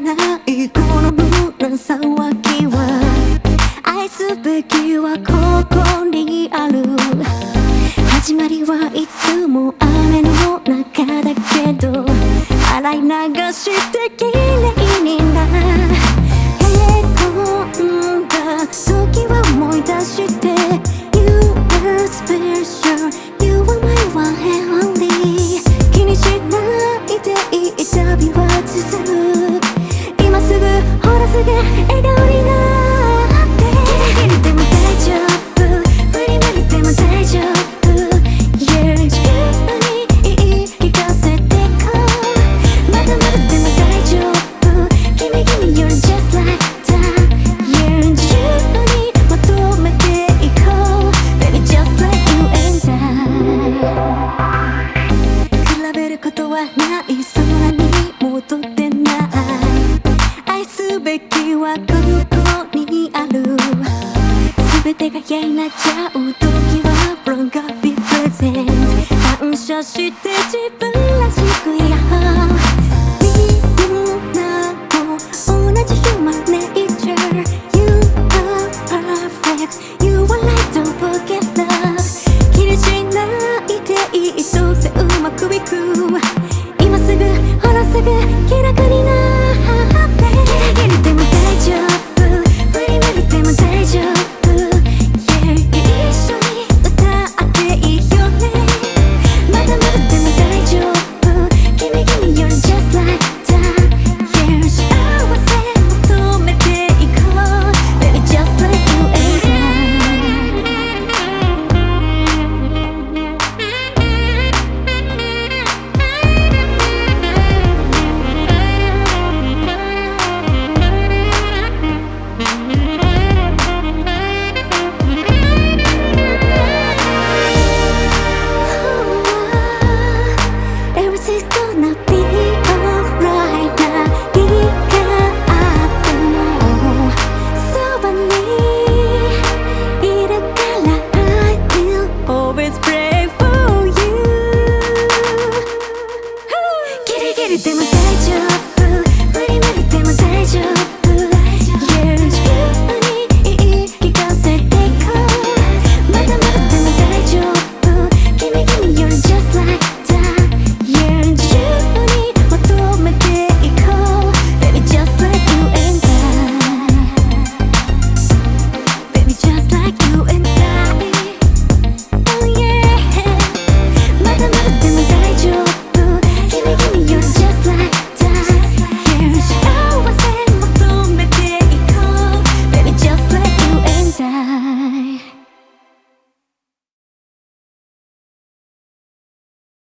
らないこの無駄騒ぎは愛すべきはここにある始まりはいつも雨の中だけど洗い流して綺麗になへこんだ時は思い出して You are special You are my one and only 気にしないでいい旅は続くすぐ笑顔になってギリギリでも大丈夫無理無理でも大丈夫 Yeah 自分にいかせてこうまだまだでも大丈夫君君 You're just like that Yeah 自由にまとめていこう Baby just like you and I 比べることはない空に戻ってはここにある。全てが嫌になっちゃう時は Wrong God be present 感謝して自分らしい。